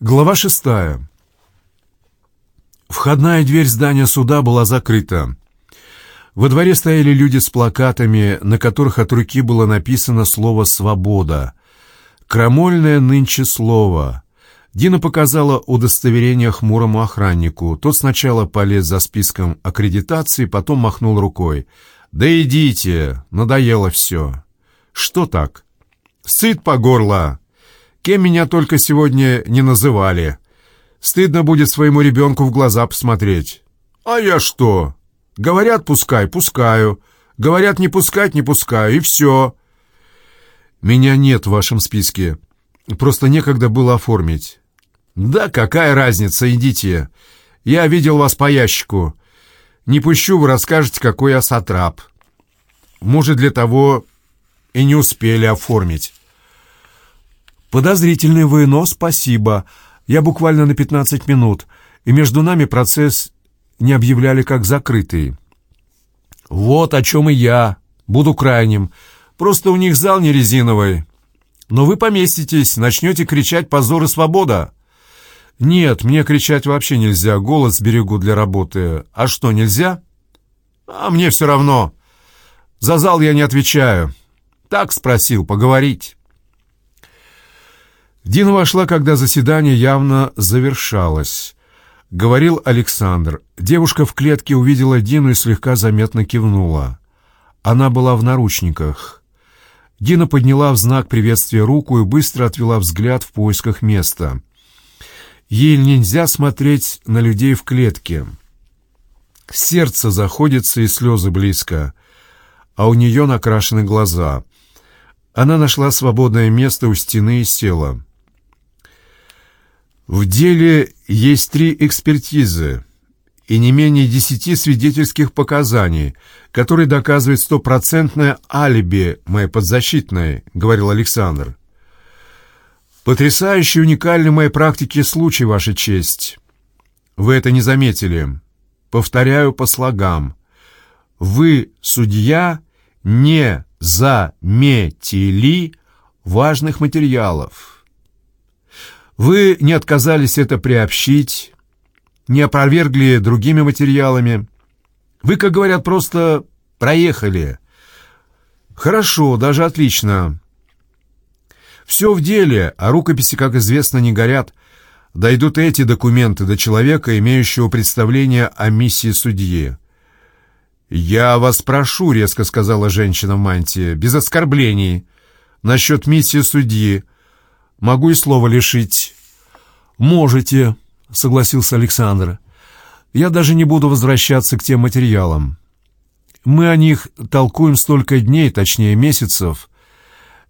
Глава шестая. Входная дверь здания суда была закрыта. Во дворе стояли люди с плакатами, на которых от руки было написано слово «свобода». Крамольное нынче слово. Дина показала удостоверение хмурому охраннику. Тот сначала полез за списком аккредитации, потом махнул рукой. «Да идите, надоело все». «Что так?» «Сыт по горло. Кем меня только сегодня не называли. Стыдно будет своему ребенку в глаза посмотреть». «А я что? Говорят, пускай, пускаю. Говорят, не пускать, не пускаю, и все». «Меня нет в вашем списке. Просто некогда было оформить». «Да какая разница, идите. Я видел вас по ящику. Не пущу, вы расскажете, какой я сатрап. Может, для того и не успели оформить». «Подозрительный вы, но спасибо. Я буквально на 15 минут, и между нами процесс не объявляли как закрытый». «Вот о чем и я. Буду крайним. Просто у них зал не резиновый. Но вы поместитесь, начнете кричать «Позор и свобода!» «Нет, мне кричать вообще нельзя, голос берегу для работы. А что, нельзя?» «А мне все равно. За зал я не отвечаю. Так спросил, поговорить». Дина вошла, когда заседание явно завершалось. Говорил Александр. Девушка в клетке увидела Дину и слегка заметно кивнула. Она была в наручниках. Дина подняла в знак приветствия руку и быстро отвела взгляд в поисках места. Ей нельзя смотреть на людей в клетке. Сердце заходится и слезы близко, а у нее накрашены глаза. Она нашла свободное место у стены и села. В деле есть три экспертизы и не менее десяти свидетельских показаний, которые доказывают стопроцентное алиби моей подзащитной, говорил Александр. Потрясающий, уникальный в моей практике случай, Ваша честь. Вы это не заметили. Повторяю по слогам. Вы, судья, не заметили важных материалов. Вы не отказались это приобщить, не опровергли другими материалами. Вы, как говорят, просто проехали. Хорошо, даже отлично. Все в деле, а рукописи, как известно, не горят. Дойдут эти документы до человека, имеющего представление о миссии судьи. «Я вас прошу», — резко сказала женщина в мантии, — «без оскорблений. Насчет миссии судьи. Могу и слова лишить». «Можете», — согласился Александр. «Я даже не буду возвращаться к тем материалам. Мы о них толкуем столько дней, точнее месяцев,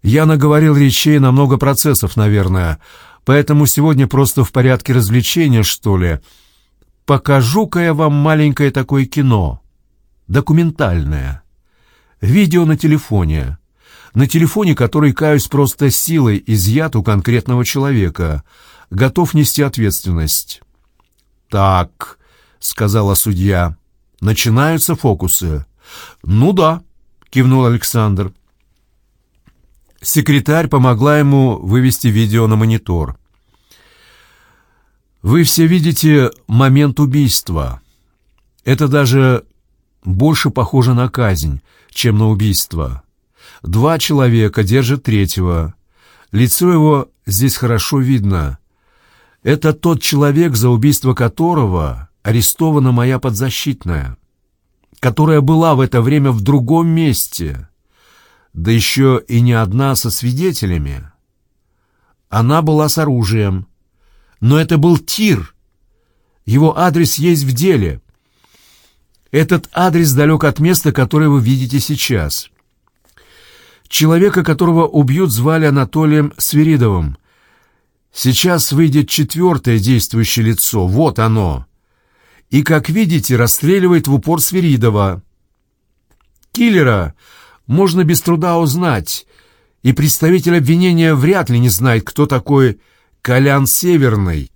я наговорил речей на много процессов, наверное, поэтому сегодня просто в порядке развлечения, что ли. Покажу-ка я вам маленькое такое кино. Документальное. Видео на телефоне. На телефоне, который, каюсь, просто силой изъят у конкретного человека. Готов нести ответственность. «Так», — сказала судья, — «начинаются фокусы». «Ну да», — кивнул Александр. Секретарь помогла ему вывести видео на монитор. Вы все видите момент убийства. Это даже больше похоже на казнь, чем на убийство. Два человека держат третьего. Лицо его здесь хорошо видно. Это тот человек, за убийство которого арестована моя подзащитная, которая была в это время в другом месте да еще и не одна со свидетелями. Она была с оружием, но это был тир. Его адрес есть в деле. Этот адрес далек от места, которое вы видите сейчас. Человека, которого убьют, звали Анатолием Свиридовым. Сейчас выйдет четвертое действующее лицо. Вот оно. И, как видите, расстреливает в упор Свиридова. Киллера можно без труда узнать, и представитель обвинения вряд ли не знает, кто такой Колян Северный.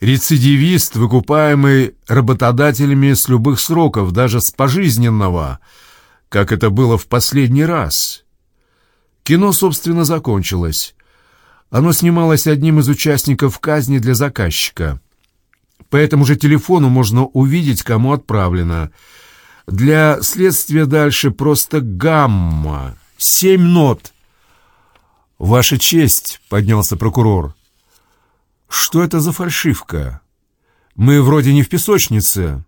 Рецидивист, выкупаемый работодателями с любых сроков, даже с пожизненного, как это было в последний раз. Кино, собственно, закончилось. Оно снималось одним из участников казни для заказчика. По этому же телефону можно увидеть, кому отправлено. Для следствия дальше просто гамма. Семь нот. «Ваша честь», — поднялся прокурор. «Что это за фальшивка? Мы вроде не в песочнице.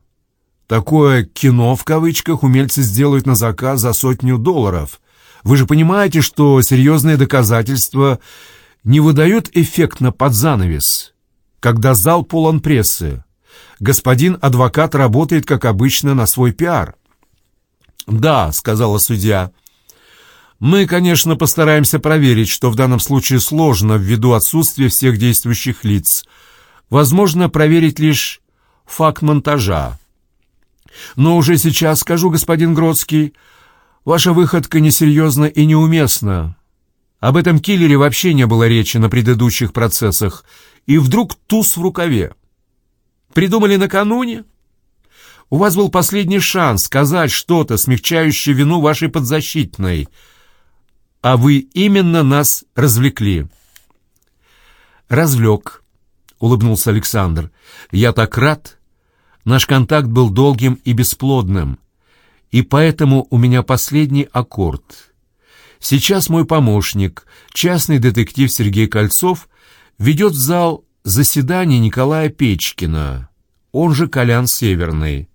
Такое «кино» в кавычках умельцы сделают на заказ за сотню долларов. Вы же понимаете, что серьезные доказательства не выдают эффектно под занавес, когда зал полон прессы. Господин адвокат работает, как обычно, на свой пиар. «Да», — сказала судья, — «мы, конечно, постараемся проверить, что в данном случае сложно ввиду отсутствия всех действующих лиц. Возможно, проверить лишь факт монтажа. Но уже сейчас скажу, господин Гродский, ваша выходка несерьезна и неуместна. Об этом киллере вообще не было речи на предыдущих процессах. И вдруг туз в рукаве. Придумали накануне? У вас был последний шанс сказать что-то, смягчающее вину вашей подзащитной. А вы именно нас развлекли. Развлек, улыбнулся Александр. Я так рад. Наш контакт был долгим и бесплодным. И поэтому у меня последний аккорд — Сейчас мой помощник, частный детектив Сергей Кольцов, ведет в зал заседание Николая Печкина, он же Колян Северный.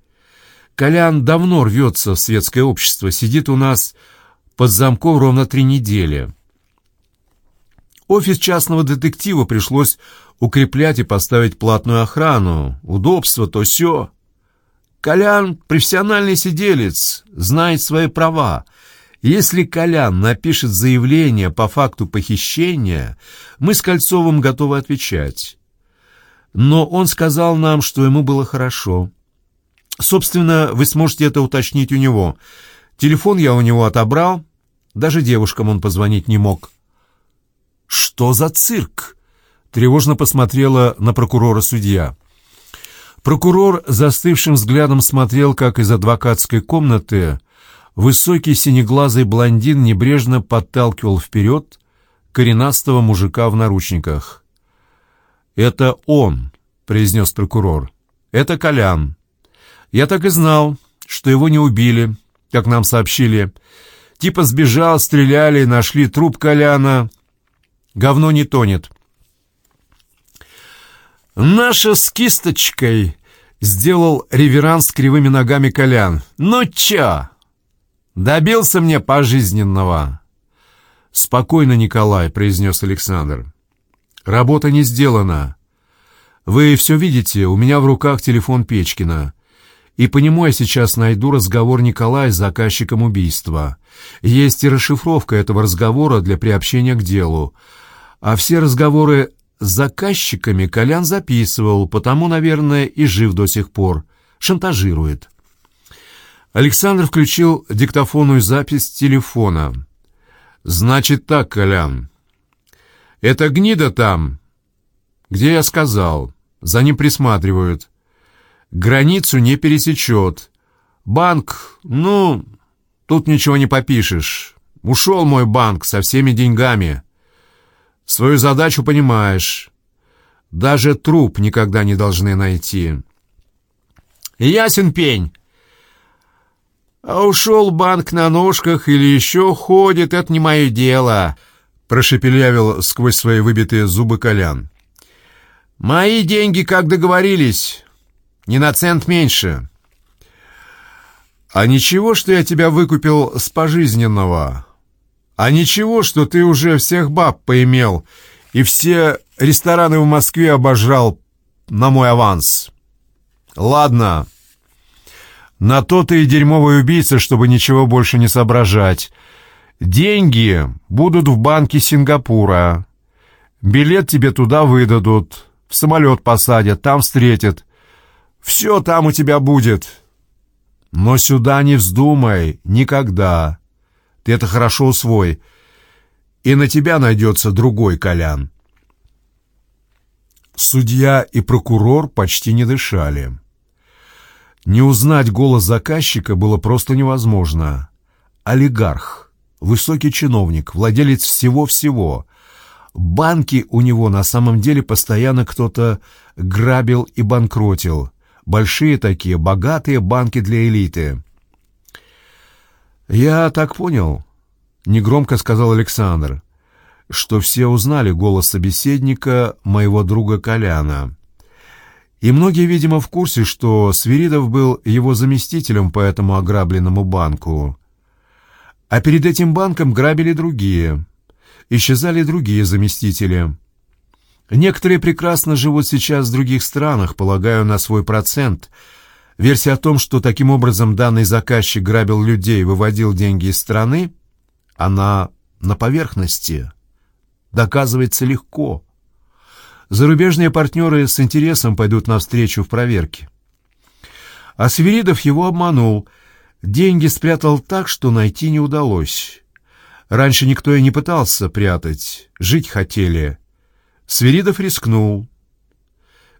Колян давно рвется в светское общество, сидит у нас под замком ровно три недели. Офис частного детектива пришлось укреплять и поставить платную охрану, удобство, то все. Колян — профессиональный сиделец, знает свои права, если Колян напишет заявление по факту похищения, мы с Кольцовым готовы отвечать. Но он сказал нам, что ему было хорошо. Собственно, вы сможете это уточнить у него. Телефон я у него отобрал, даже девушкам он позвонить не мог. «Что за цирк?» — тревожно посмотрела на прокурора судья. Прокурор застывшим взглядом смотрел, как из адвокатской комнаты Высокий синеглазый блондин небрежно подталкивал вперед коренастого мужика в наручниках. «Это он», — произнес прокурор. «Это Колян. Я так и знал, что его не убили, как нам сообщили. Типа сбежал, стреляли, нашли труп Коляна. Говно не тонет». «Наша с кисточкой», — сделал реверанс кривыми ногами Колян. «Ну чё?» Добился мне пожизненного. Спокойно, Николай, произнес Александр. Работа не сделана. Вы все видите, у меня в руках телефон Печкина. И по нему я сейчас найду разговор Николая с заказчиком убийства. Есть и расшифровка этого разговора для приобщения к делу. А все разговоры с заказчиками Колян записывал, потому, наверное, и жив до сих пор. Шантажирует. Александр включил диктофонную запись телефона. «Значит так, Колян. Это гнида там, где я сказал. За ним присматривают. Границу не пересечет. Банк, ну, тут ничего не попишешь. Ушел мой банк со всеми деньгами. Свою задачу понимаешь. Даже труп никогда не должны найти». «Ясен пень!» А ушел банк на ножках или еще ходит, это не мое дело», — прошепелявил сквозь свои выбитые зубы Колян. «Мои деньги, как договорились, не на цент меньше». «А ничего, что я тебя выкупил с пожизненного? А ничего, что ты уже всех баб поимел и все рестораны в Москве обожрал на мой аванс?» «Ладно». На то ты и дерьмовый убийца, чтобы ничего больше не соображать. Деньги будут в банке Сингапура. Билет тебе туда выдадут, в самолет посадят, там встретят. Все там у тебя будет. Но сюда не вздумай, никогда. Ты это хорошо усвой. И на тебя найдется другой Колян. Судья и прокурор почти не дышали. Не узнать голос заказчика было просто невозможно. Олигарх, высокий чиновник, владелец всего-всего. Банки у него на самом деле постоянно кто-то грабил и банкротил. Большие такие, богатые банки для элиты. «Я так понял», — негромко сказал Александр, «что все узнали голос собеседника моего друга Коляна. И многие, видимо, в курсе, что Свиридов был его заместителем по этому ограбленному банку. А перед этим банком грабили другие. Исчезали другие заместители. Некоторые прекрасно живут сейчас в других странах, полагаю, на свой процент. Версия о том, что таким образом данный заказчик грабил людей, выводил деньги из страны, она на поверхности. Доказывается легко. Зарубежные партнеры с интересом пойдут навстречу в проверке. А Свиридов его обманул. Деньги спрятал так, что найти не удалось. Раньше никто и не пытался прятать. Жить хотели. Свиридов рискнул.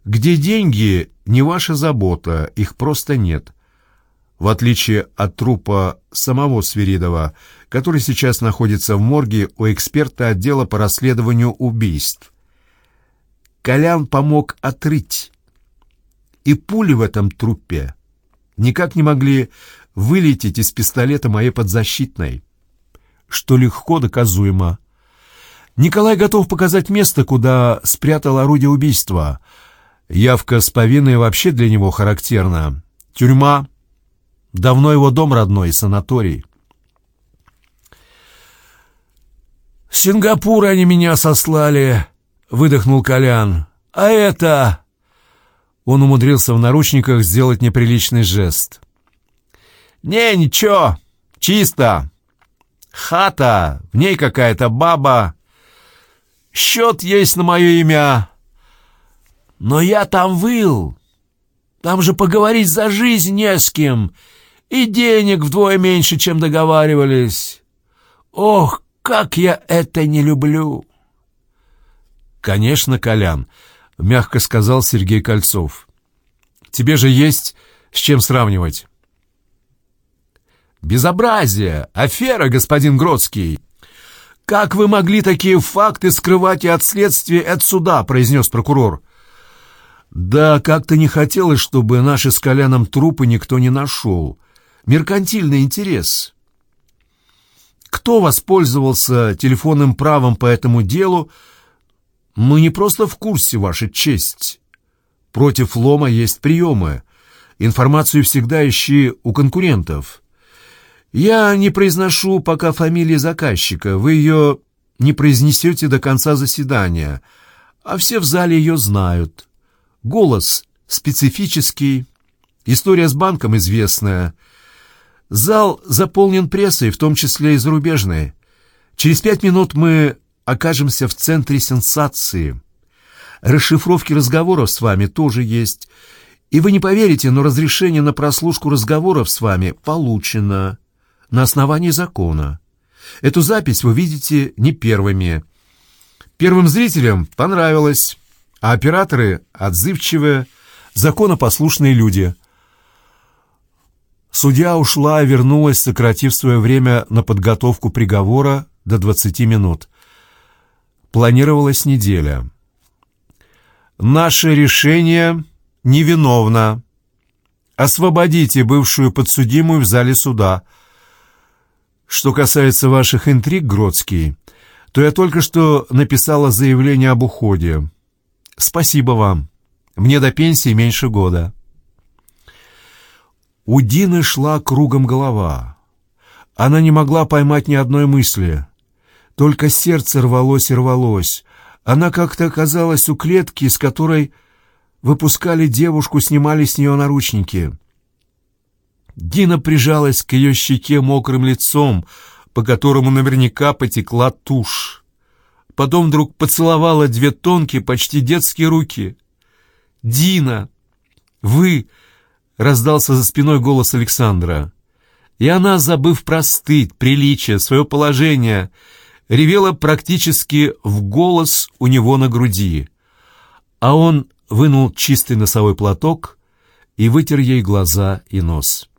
Где деньги, не ваша забота, их просто нет. В отличие от трупа самого Свиридова, который сейчас находится в морге у эксперта отдела по расследованию убийств. Колян помог отрыть. И пули в этом трупе никак не могли вылететь из пистолета моей подзащитной, что легко доказуемо. Николай готов показать место, куда спрятал орудие убийства. Явка с повинной вообще для него характерна. Тюрьма, давно его дом родной, санаторий. «В Сингапур они меня сослали», — выдохнул Колян. «А это...» Он умудрился в наручниках сделать неприличный жест. «Не, ничего, чисто. Хата, в ней какая-то баба, Счет есть на мое имя. Но я там выл. Там же поговорить за жизнь не с кем. И денег вдвое меньше, чем договаривались. Ох, как я это не люблю!» «Конечно, Колян», — мягко сказал Сергей Кольцов. «Тебе же есть с чем сравнивать». «Безобразие! Афера, господин Гродский!» «Как вы могли такие факты скрывать и от следствия, и от суда?» — произнес прокурор. «Да как-то не хотелось, чтобы наши с Коляном трупы никто не нашел. Меркантильный интерес». Кто воспользовался телефонным правом по этому делу, мы не просто в курсе, Ваша честь. Против лома есть приемы. Информацию всегда ищи у конкурентов. Я не произношу пока фамилии заказчика, вы ее не произнесете до конца заседания, а все в зале ее знают. Голос специфический, история с банком известная. Зал заполнен прессой, в том числе и зарубежной. Через пять минут мы окажемся в центре сенсации. Расшифровки разговоров с вами тоже есть. И вы не поверите, но разрешение на прослушку разговоров с вами получено на основании закона. Эту запись вы видите не первыми. Первым зрителям понравилось, а операторы отзывчивые, законопослушные люди. Судья ушла и вернулась, сократив свое время на подготовку приговора до 20 минут. Планировалась неделя. «Наше решение невиновно. Освободите бывшую подсудимую в зале суда», что касается ваших интриг, Гродский, то я только что написала заявление об уходе. Спасибо вам. Мне до пенсии меньше года. У Дины шла кругом голова. Она не могла поймать ни одной мысли. Только сердце рвалось и рвалось. Она как-то оказалась у клетки, из которой выпускали девушку, снимали с нее наручники. Дина прижалась к ее щеке мокрым лицом, по которому наверняка потекла тушь. Потом вдруг поцеловала две тонкие, почти детские руки. «Дина! Вы!» — раздался за спиной голос Александра. И она, забыв про стыд, приличие, свое положение, ревела практически в голос у него на груди. А он вынул чистый носовой платок и вытер ей глаза и нос.